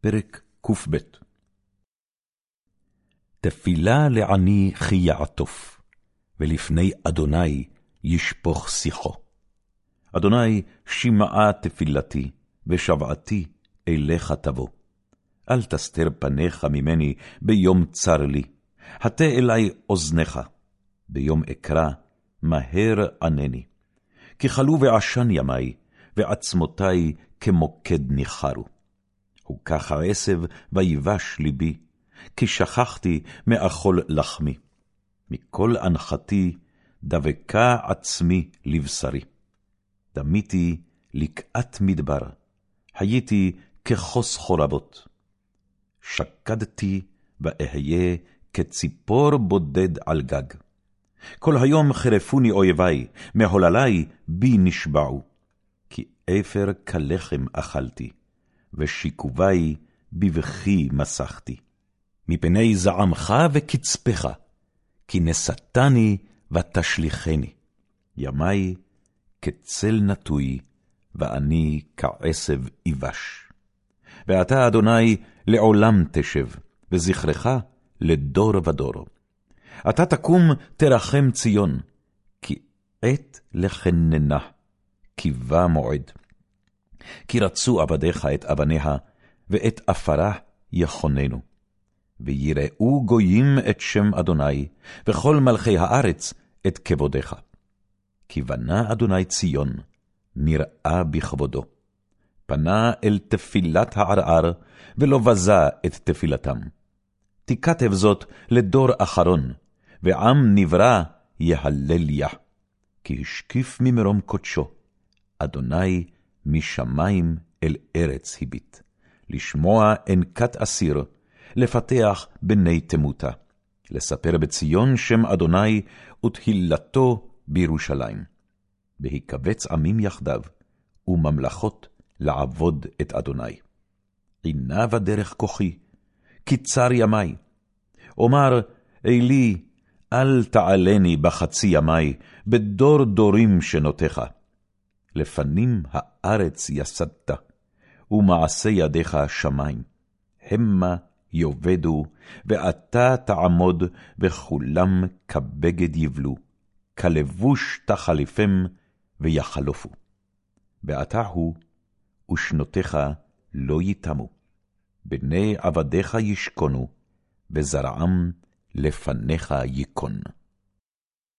פרק קב תפילה לעני כי יעטוף, ולפני אדוני ישפוך שיחו. אדוני, שמעה תפילתי, ושבעתי אליך תבוא. אל תסתר פניך ממני ביום צר לי, הטה אלי אוזנך, ביום אקרא, מהר ענני. כי כלו ועשן ימי, ועצמותי כמוקד ניחרו. הוכח העשב ויבש ליבי, כי שכחתי מאכול לחמי. מכל אנחתי דבקה עצמי לבשרי. דמיתי לקעת מדבר, הייתי כחוס חורבות. שקדתי ואהיה כציפור בודד על גג. כל היום חרפוני אויבי, מהוללי בי נשבעו. כי אפר כלחם אכלתי, ושיקובי בבכי מסכתי. מפני זעמך וקצפך, כי נשאתני ותשליכני. ימי כצל נטוי, ואני כעשב יבש. ואתה, אדוני, לעולם תשב, וזכרך לדור ודור. אתה תקום תרחם ציון, כי עת לחננה, כי בא מועד. כי רצו עבדיך את אבניה, ואת עפרה יכוננו. ויראו גויים את שם אדוני, וכל מלכי הארץ את כבודך. כי בנה אדוני ציון, נראה בכבודו. פנה אל תפילת הערער, ולא בזה את תפילתם. תיכתב זאת לדור אחרון, ועם נברא יהלליה. כי השקיף ממרום קודשו, אדוני משמיים אל ארץ הביט. לשמוע כת אסיר, לפתח בני תמותה. לספר בציון שם אדוני ותהילתו בירושלים. בהיקבץ עמים יחדיו, וממלכות לעבוד את אדוני. עינה בדרך כוחי, קיצר ימי. אומר, אלי, אל תעלני בחצי ימי, בדור דורים שנותיך. לפנים הארץ יסדת, ומעשה ידיך שמים. המה יאבדו, ואתה תעמוד, וכולם כבגד יבלו, כלבוש תחליפם, ויחלופו. ואתה הוא, ושנותיך לא ייתמו. בני עבדיך ישכנו, וזרעם לפניך ייכון.